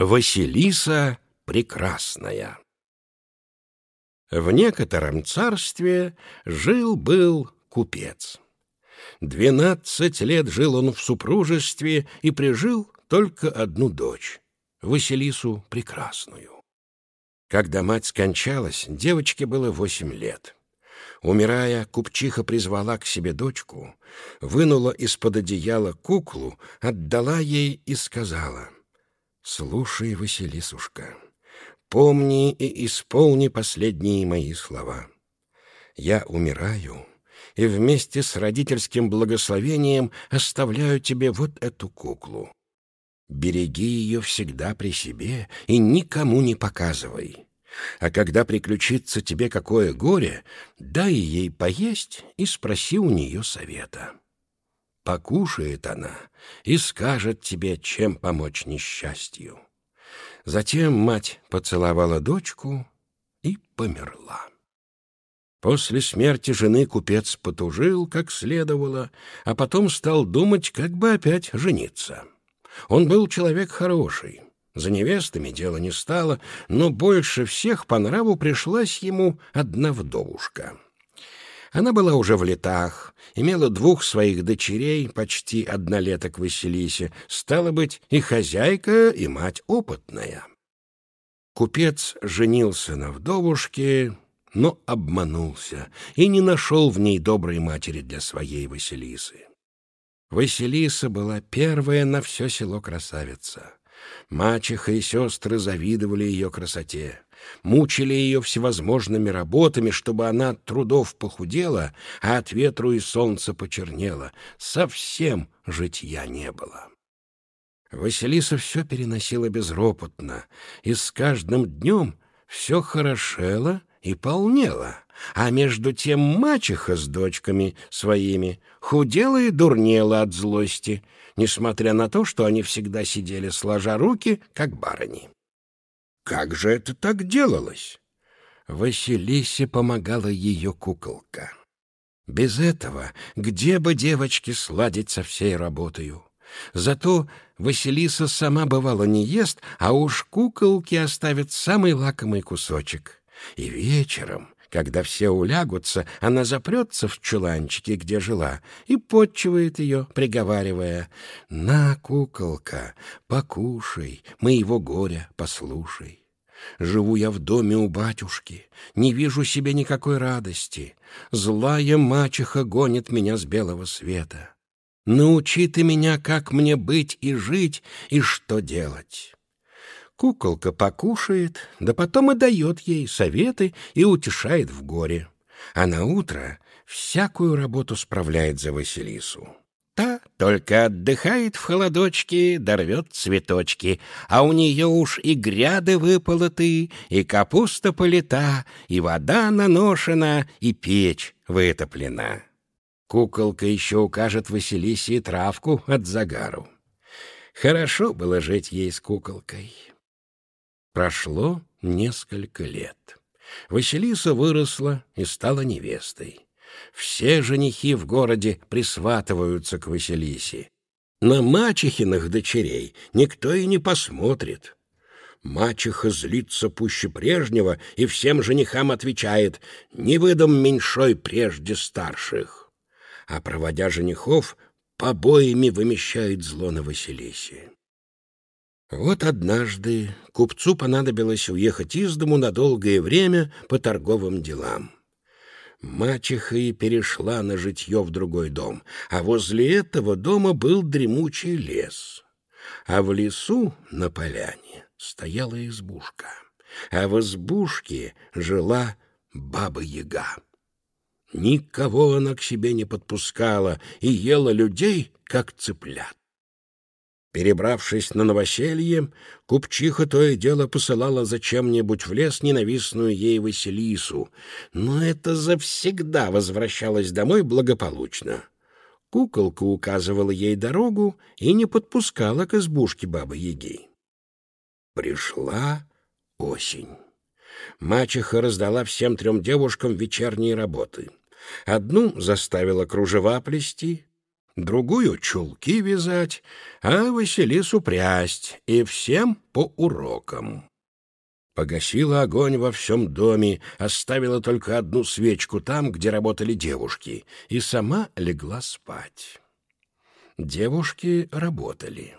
Василиса Прекрасная В некотором царстве жил-был купец. Двенадцать лет жил он в супружестве и прижил только одну дочь, Василису Прекрасную. Когда мать скончалась, девочке было восемь лет. Умирая, купчиха призвала к себе дочку, вынула из-под одеяла куклу, отдала ей и сказала — Слушай, Василисушка, помни и исполни последние мои слова. Я умираю, и вместе с родительским благословением оставляю тебе вот эту куклу. Береги ее всегда при себе и никому не показывай. А когда приключится тебе какое горе, дай ей поесть и спроси у нее совета. Покушает она и скажет тебе, чем помочь несчастью. Затем мать поцеловала дочку и померла. После смерти жены купец потужил, как следовало, а потом стал думать, как бы опять жениться. Он был человек хороший. За невестами дело не стало, но больше всех по нраву пришлась ему одна вдовушка — она была уже в летах, имела двух своих дочерей, почти однолеток Василисе, стала быть, и хозяйка, и мать опытная. Купец женился на вдовушке, но обманулся и не нашел в ней доброй матери для своей Василисы. Василиса была первая на все село красавица. Мачеха и сестры завидовали ее красоте мучили ее всевозможными работами, чтобы она от трудов похудела, а от ветру и солнца почернела. Совсем житья не было. Василиса все переносила безропотно, и с каждым днем все хорошело и полнело, а между тем мачеха с дочками своими худела и дурнела от злости, несмотря на то, что они всегда сидели сложа руки, как барыни. Как же это так делалось? Василисе помогала ее куколка. Без этого где бы девочке сладить со всей работою? Зато Василиса сама бывало не ест, а уж куколке оставит самый лакомый кусочек. И вечером, когда все улягутся, она запрется в чуланчике, где жила, и подчивает ее, приговаривая «На, куколка, покушай, моего горя послушай». Живу я в доме у батюшки, не вижу себе никакой радости. Злая мачеха гонит меня с белого света. Научи ты меня, как мне быть и жить, и что делать. Куколка покушает, да потом и дает ей советы и утешает в горе. А на утро всякую работу справляет за Василису. Та только отдыхает в холодочке, дорвет цветочки, а у нее уж и гряды выполоты, и капуста полита, и вода наношена, и печь вытоплена. Куколка еще укажет Василисе травку от загару. Хорошо было жить ей с куколкой. Прошло несколько лет. Василиса выросла и стала невестой. Все женихи в городе присватываются к Василисе. На мачехиных дочерей никто и не посмотрит. Мачеха злится пуще прежнего и всем женихам отвечает «Не выдам меньшой прежде старших». А проводя женихов, побоями вымещает зло на Василисе. Вот однажды купцу понадобилось уехать из дому на долгое время по торговым делам мачеха и перешла на житье в другой дом, а возле этого дома был дремучий лес. А в лесу на поляне стояла избушка, а в избушке жила баба-яга. Никого она к себе не подпускала и ела людей, как цыплят. Перебравшись на новоселье, купчиха то и дело посылала зачем-нибудь в лес ненавистную ей Василису, но это завсегда возвращалась домой благополучно. Куколка указывала ей дорогу и не подпускала к избушке бабы-яги. Пришла осень. Мачеха раздала всем трем девушкам вечерние работы. Одну заставила кружева плести, другую чулки вязать, а Василису прясть, и всем по урокам. Погасила огонь во всем доме, оставила только одну свечку там, где работали девушки, и сама легла спать. Девушки работали.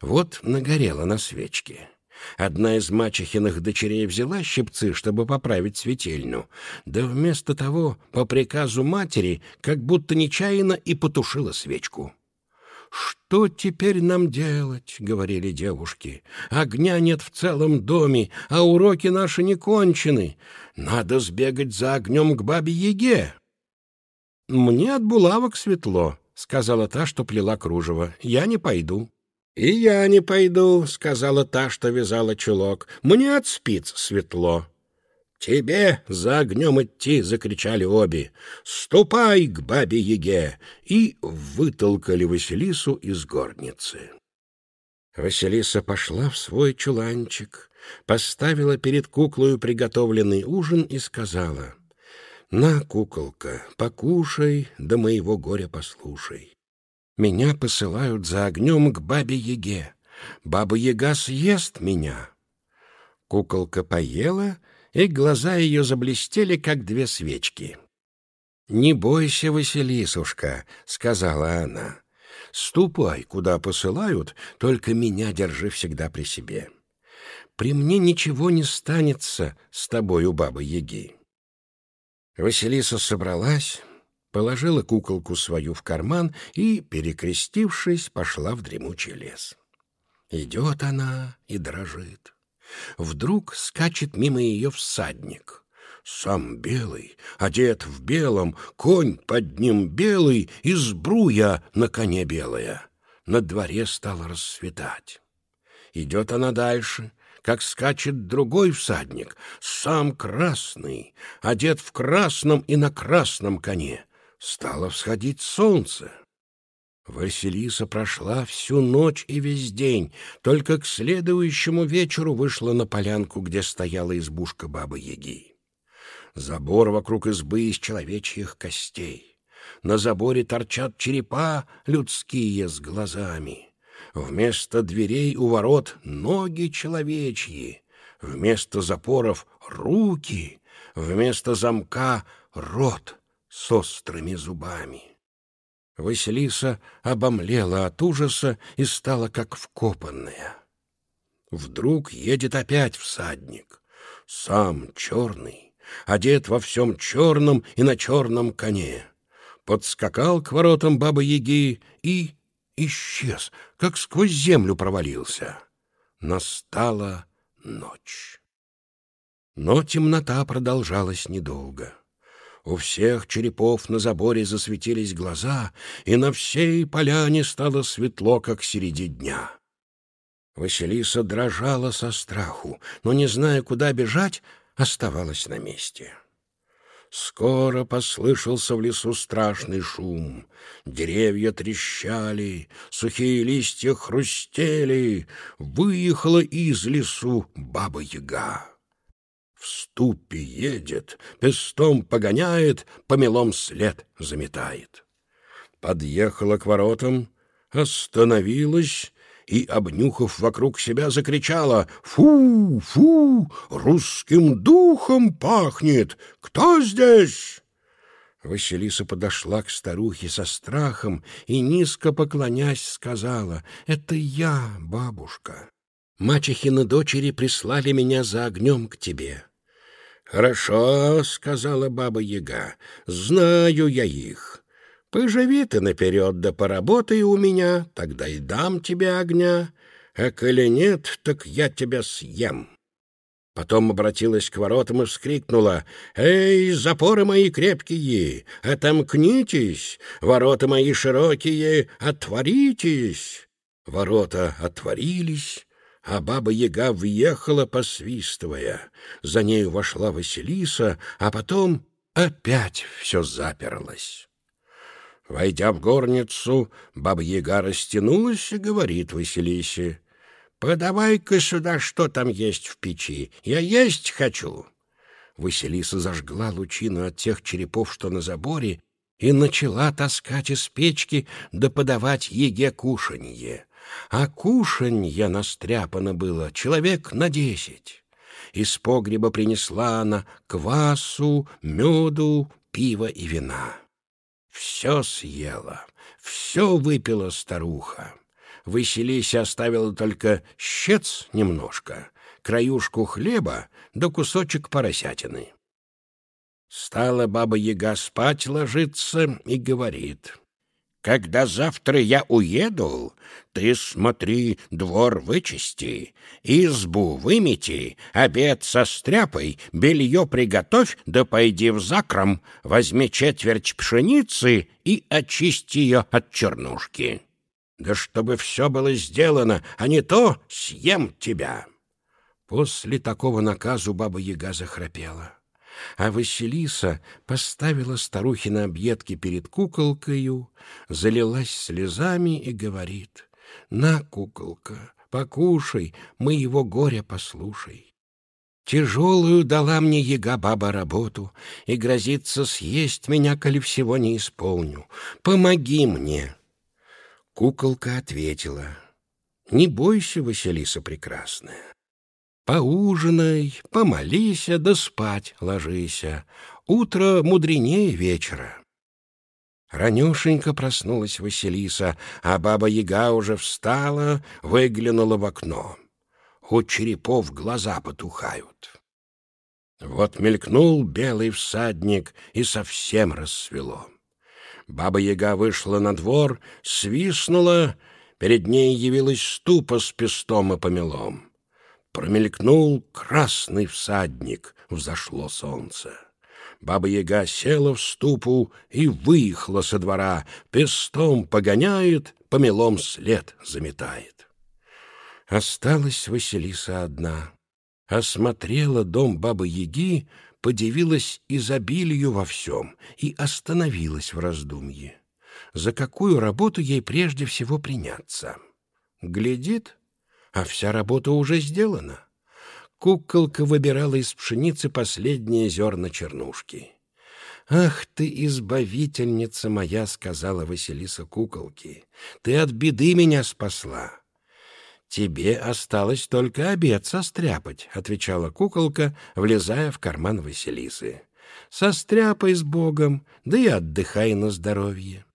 Вот нагорела на свечке. Одна из мачехиных дочерей взяла щипцы, чтобы поправить светильню, да вместо того, по приказу матери, как будто нечаянно и потушила свечку. «Что теперь нам делать?» — говорили девушки. «Огня нет в целом доме, а уроки наши не кончены. Надо сбегать за огнем к бабе-яге». «Мне от булавок светло», — сказала та, что плела кружево. «Я не пойду». «И я не пойду», — сказала та, что вязала чулок. «Мне от спиц светло». «Тебе за огнем идти!» — закричали обе. «Ступай к бабе-яге!» И вытолкали Василису из горницы. Василиса пошла в свой чуланчик, поставила перед куклою приготовленный ужин и сказала, «На, куколка, покушай, да моего горя послушай. Меня посылают за огнем к бабе-яге. Баба-яга съест меня. Куколка поела, и глаза ее заблестели, как две свечки. «Не бойся, Василисушка», — сказала она. «Ступай, куда посылают, только меня держи всегда при себе. При мне ничего не станется с тобой у бабы-яги». Василиса собралась, положила куколку свою в карман и, перекрестившись, пошла в дремучий лес. Идет она и дрожит. Вдруг скачет мимо ее всадник. Сам белый, одет в белом, конь под ним белый и сбруя на коне белая. На дворе стало рассветать. Идет она дальше, как скачет другой всадник, сам красный, одет в красном и на красном коне стало всходить солнце. Василиса прошла всю ночь и весь день, только к следующему вечеру вышла на полянку, где стояла избушка Бабы-Яги. Забор вокруг избы из человечьих костей. На заборе торчат черепа людские с глазами. Вместо дверей у ворот ноги человечьи, вместо запоров — руки, вместо замка — рот с острыми зубами. Василиса обомлела от ужаса и стала как вкопанная. Вдруг едет опять всадник, сам черный, одет во всем черном и на черном коне. Подскакал к воротам Бабы-Яги и исчез, как сквозь землю провалился. Настала ночь. Но темнота продолжалась недолго. У всех черепов на заборе засветились глаза, и на всей поляне стало светло, как среди дня. Василиса дрожала со страху, но, не зная, куда бежать, оставалась на месте. Скоро послышался в лесу страшный шум. Деревья трещали, сухие листья хрустели. Выехала из лесу баба-яга. В ступе едет, пестом погоняет, помелом след заметает. Подъехала к воротам, остановилась и, обнюхав вокруг себя, закричала «Фу! Фу! Русским духом пахнет! Кто здесь?» Василиса подошла к старухе со страхом и, низко поклонясь, сказала «Это я, бабушка. Мачехины дочери прислали меня за огнем к тебе. «Хорошо», — сказала баба-яга, — «знаю я их. Поживи ты наперед да поработай у меня, тогда и дам тебе огня, а коли нет, так я тебя съем». Потом обратилась к воротам и вскрикнула. «Эй, запоры мои крепкие, отомкнитесь! Ворота мои широкие, отворитесь!» Ворота отворились, а баба-яга въехала, посвистывая. За нею вошла Василиса, а потом опять все заперлось. Войдя в горницу, баба-яга растянулась и говорит Василисе, «Подавай-ка сюда, что там есть в печи, я есть хочу». Василиса зажгла лучину от тех черепов, что на заборе, и начала таскать из печки да подавать еге кушанье. А кушанье настряпано было человек на десять. Из погреба принесла она квасу, меду, пива и вина. Все съела, все выпила старуха. Василисе оставила только щец немножко, краюшку хлеба да кусочек поросятины. Стала баба-яга спать ложиться и говорит. «Когда завтра я уеду, ты смотри, двор вычисти, избу вымети, обед со стряпой, белье приготовь, да пойди в закром, возьми четверть пшеницы и очисти ее от чернушки. Да чтобы все было сделано, а не то съем тебя». После такого наказу баба-яга захрапела а Василиса поставила старухи на объедки перед куколкою, залилась слезами и говорит, «На, куколка, покушай, мы его горя послушай». Тяжелую дала мне яга-баба работу и грозится съесть меня, коли всего не исполню. Помоги мне. Куколка ответила, «Не бойся, Василиса прекрасная. Поужинай, помолися, да спать ложися. Утро мудренее вечера. Ранюшенько проснулась Василиса, а баба-яга уже встала, выглянула в окно. У черепов глаза потухают. Вот мелькнул белый всадник, и совсем рассвело. Баба-яга вышла на двор, свистнула, перед ней явилась ступа с пестом и помелом. Промелькнул красный всадник, взошло солнце. Баба-яга села в ступу и выехала со двора, пестом погоняет, помелом след заметает. Осталась Василиса одна. Осмотрела дом бабы-яги, подивилась изобилию во всем и остановилась в раздумье. За какую работу ей прежде всего приняться? Глядит, а вся работа уже сделана. Куколка выбирала из пшеницы последние зерна чернушки. «Ах ты, избавительница моя!» — сказала Василиса куколки. «Ты от беды меня спасла!» «Тебе осталось только обед состряпать», — отвечала куколка, влезая в карман Василисы. «Состряпай с Богом, да и отдыхай на здоровье».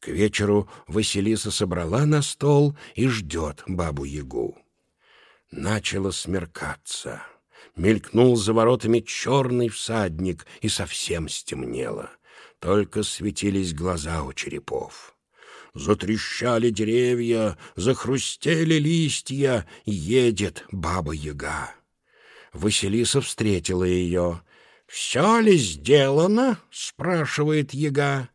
К вечеру Василиса собрала на стол и ждет бабу-ягу. Начало смеркаться. Мелькнул за воротами черный всадник, и совсем стемнело. Только светились глаза у черепов. Затрещали деревья, захрустели листья, едет баба-яга. Василиса встретила ее. «Все ли сделано?» — спрашивает яга.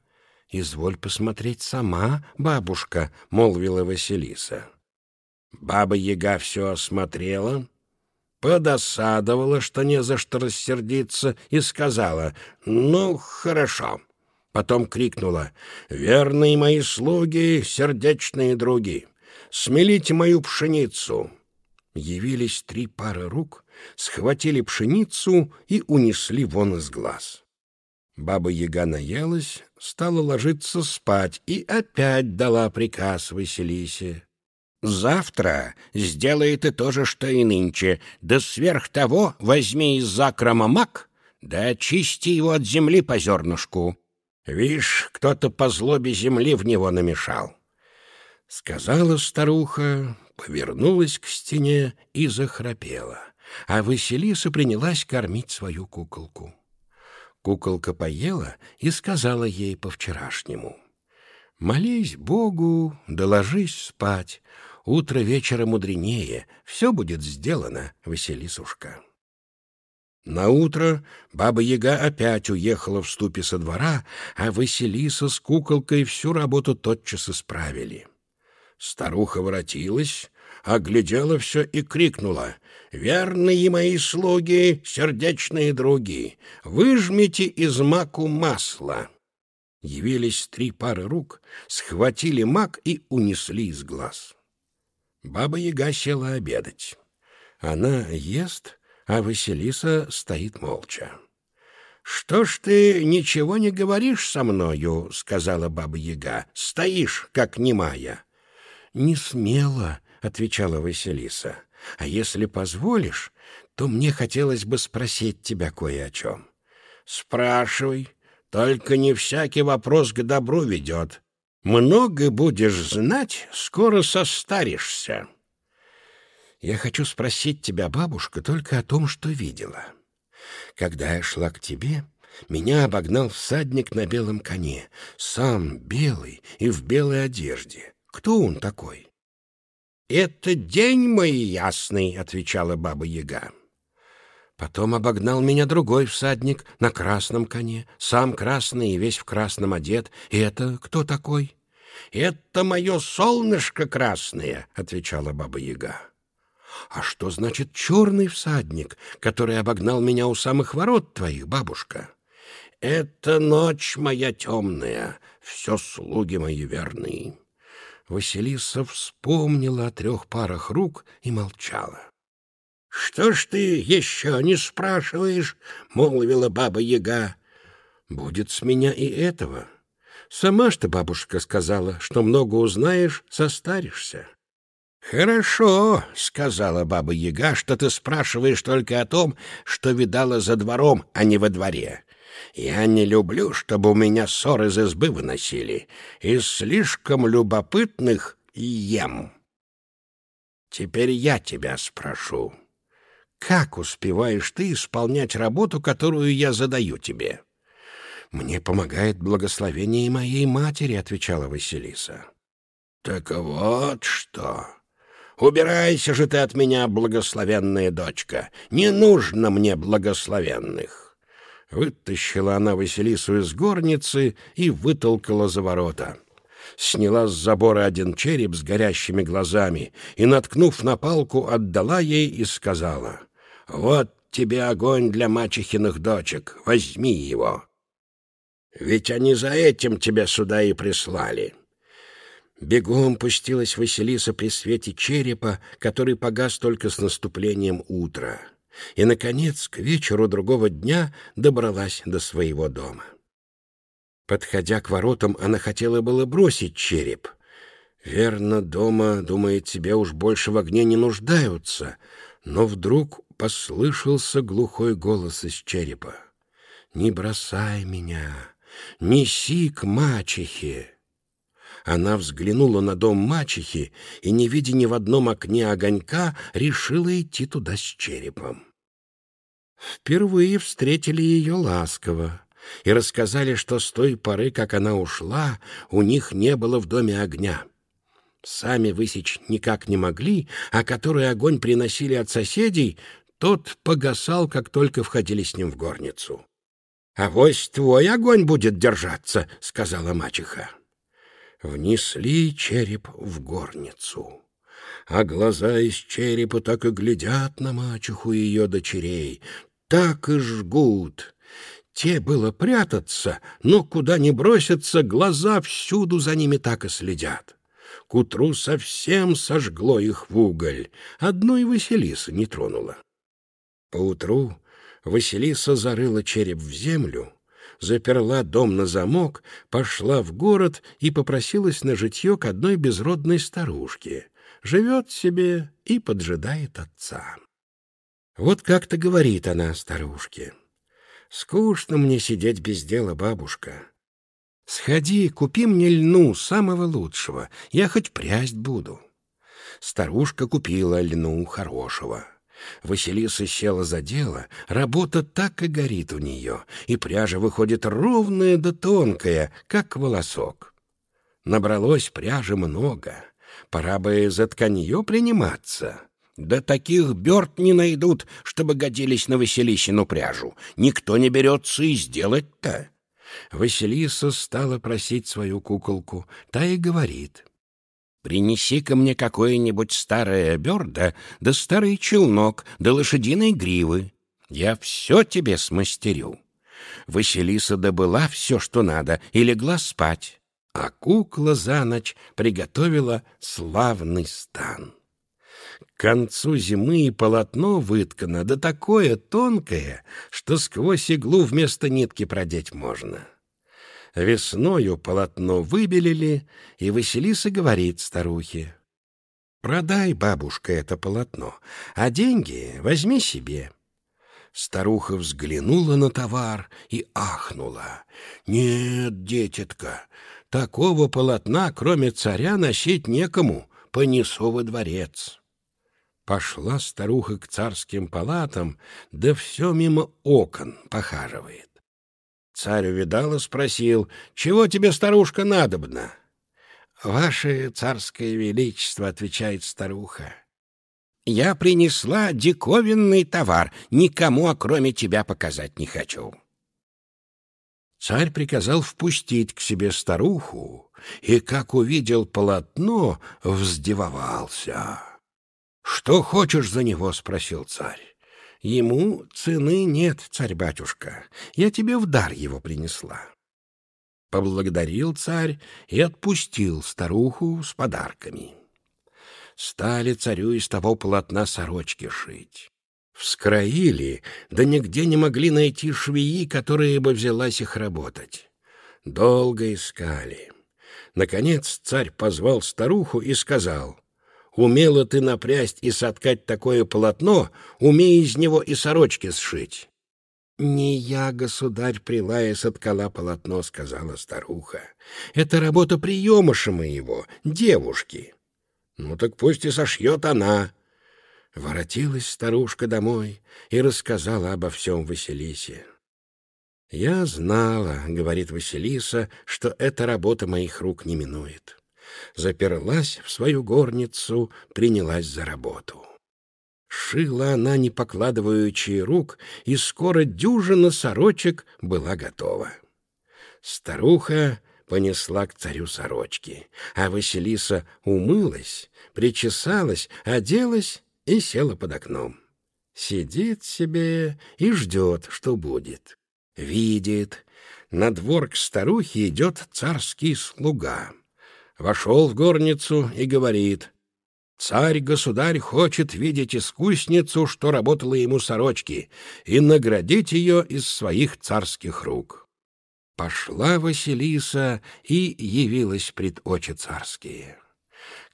«Изволь посмотреть сама, бабушка», — молвила Василиса. Баба-яга все осмотрела, подосадовала, что не за что рассердиться, и сказала «Ну, хорошо». Потом крикнула «Верные мои слуги, сердечные други, смелите мою пшеницу». Явились три пары рук, схватили пшеницу и унесли вон из глаз. Баба-яга наелась, стала ложиться спать и опять дала приказ Василисе. «Завтра сделай ты то же, что и нынче, да сверх того возьми из закрома мак, да очисти его от земли по зернышку. Вишь, кто-то по злобе земли в него намешал». Сказала старуха, повернулась к стене и захрапела, а Василиса принялась кормить свою куколку. Куколка поела и сказала ей по-вчерашнему. «Молись Богу, да ложись спать. Утро вечера мудренее. Все будет сделано, Василисушка». На утро баба-яга опять уехала в ступе со двора, а Василиса с куколкой всю работу тотчас исправили. Старуха воротилась, оглядела все и крикнула «Верные мои слуги, сердечные други, выжмите из маку масло!» Явились три пары рук, схватили мак и унесли из глаз. Баба-яга села обедать. Она ест, а Василиса стоит молча. «Что ж ты ничего не говоришь со мною?» — сказала баба-яга. «Стоишь, как немая». «Не смело», — отвечала Василиса. «А если позволишь, то мне хотелось бы спросить тебя кое о чем». «Спрашивай, только не всякий вопрос к добру ведет. Много будешь знать, скоро состаришься». «Я хочу спросить тебя, бабушка, только о том, что видела». Когда я шла к тебе, меня обогнал всадник на белом коне, сам белый и в белой одежде. Кто он такой? — Это день мой ясный, — отвечала баба-яга. Потом обогнал меня другой всадник на красном коне, сам красный и весь в красном одет. И это кто такой? — Это мое солнышко красное, — отвечала баба-яга. А что значит черный всадник, который обогнал меня у самых ворот твоих, бабушка? Это ночь моя темная, все слуги мои верные. Василиса вспомнила о трех парах рук и молчала. — Что ж ты еще не спрашиваешь? — молвила баба-яга. — Будет с меня и этого. Сама ж ты, бабушка, сказала, что много узнаешь, состаришься. «Хорошо», — сказала баба-яга, — «что ты спрашиваешь только о том, что видала за двором, а не во дворе. Я не люблю, чтобы у меня ссор из избы выносили. Из слишком любопытных ем. Теперь я тебя спрошу. Как успеваешь ты исполнять работу, которую я задаю тебе?» «Мне помогает благословение моей матери», — отвечала Василиса. «Так вот что!» Убирайся же ты от меня, благословенная дочка. Не нужно мне благословенных. Вытащила она Василису из горницы и вытолкала за ворота. Сняла с забора один череп с горящими глазами и, наткнув на палку, отдала ей и сказала, «Вот тебе огонь для мачехиных дочек, возьми его». Ведь они за этим тебя сюда и прислали. Бегом пустилась Василиса при свете черепа, который погас только с наступлением утра, и, наконец, к вечеру другого дня добралась до своего дома. Подходя к воротам, она хотела было бросить череп. Верно, дома, думает себе, уж больше в огне не нуждаются, но вдруг послышался глухой голос из черепа. «Не бросай меня, неси к мачехе!» Она взглянула на дом мачехи и, не видя ни в одном окне огонька, решила идти туда с черепом. Впервые встретили ее ласково и рассказали, что с той поры, как она ушла, у них не было в доме огня. Сами высечь никак не могли, а который огонь приносили от соседей, тот погасал, как только входили с ним в горницу. — Авось твой огонь будет держаться, — сказала мачеха внесли череп в горницу. А глаза из черепа так и глядят на мачеху и ее дочерей, так и жгут. Те было прятаться, но куда ни бросятся, глаза всюду за ними так и следят. К утру совсем сожгло их в уголь, одной Василисы не тронула. Поутру Василиса зарыла череп в землю, заперла дом на замок, пошла в город и попросилась на житье к одной безродной старушке. Живет себе и поджидает отца. Вот как-то говорит она старушке. «Скучно мне сидеть без дела, бабушка. Сходи, купи мне льну самого лучшего, я хоть прясть буду». Старушка купила льну хорошего. Василиса села за дело, работа так и горит у нее, и пряжа выходит ровная да тонкая, как волосок. Набралось пряжи много, пора бы за тканье приниматься. Да таких берт не найдут, чтобы годились на Василисину пряжу. Никто не берется и сделать-то. Василиса стала просить свою куколку, та и говорит — Принеси-ка мне какое-нибудь старое бердо, да старый челнок, да лошадиной гривы. Я все тебе смастерю. Василиса добыла все, что надо, и легла спать, а кукла за ночь приготовила славный стан. К концу зимы и полотно выткано, да такое тонкое, что сквозь иглу вместо нитки продеть можно. Весною полотно выбелили, и Василиса говорит старухе, «Продай, бабушка, это полотно, а деньги возьми себе». Старуха взглянула на товар и ахнула. «Нет, детятка, такого полотна, кроме царя, носить некому, понесу во дворец». Пошла старуха к царским палатам, да все мимо окон похаживает. Царь увидал и спросил, «Чего тебе, старушка, надобно?» «Ваше царское величество», — отвечает старуха, — «я принесла диковинный товар, никому, окроме тебя, показать не хочу». Царь приказал впустить к себе старуху, и, как увидел полотно, вздевовался. «Что хочешь за него?» — спросил царь. «Ему цены нет, царь-батюшка. Я тебе в дар его принесла». Поблагодарил царь и отпустил старуху с подарками. Стали царю из того полотна сорочки шить. Вскроили, да нигде не могли найти швеи, которые бы взялась их работать. Долго искали. Наконец царь позвал старуху и сказал — Умела ты напрясть и соткать такое полотно, умей из него и сорочки сшить. — Не я, государь, прилая соткала полотно, — сказала старуха. — Это работа приемыша моего, девушки. — Ну так пусть и сошьет она. Воротилась старушка домой и рассказала обо всем Василисе. «Я знала, — говорит Василиса, — что эта работа моих рук не минует заперлась в свою горницу, принялась за работу. Шила она, не покладываючи рук, и скоро дюжина сорочек была готова. Старуха понесла к царю сорочки, а Василиса умылась, причесалась, оделась и села под окном. Сидит себе и ждет, что будет. Видит, на двор к старухе идет царский слуга вошел в горницу и говорит, «Царь-государь хочет видеть искусницу, что работала ему сорочки, и наградить ее из своих царских рук». Пошла Василиса и явилась пред очи царские.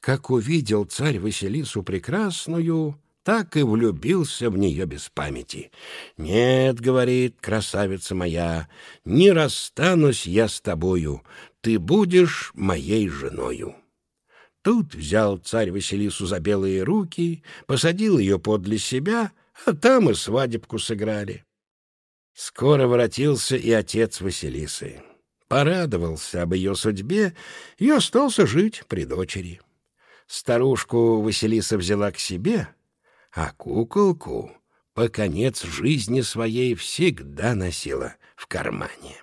Как увидел царь Василису прекрасную, так и влюбился в нее без памяти. «Нет, — говорит красавица моя, — не расстанусь я с тобою, ты будешь моей женою». Тут взял царь Василису за белые руки, посадил ее подле себя, а там и свадебку сыграли. Скоро воротился и отец Василисы. Порадовался об ее судьбе и остался жить при дочери. Старушку Василиса взяла к себе — а куколку по конец жизни своей всегда носила в кармане.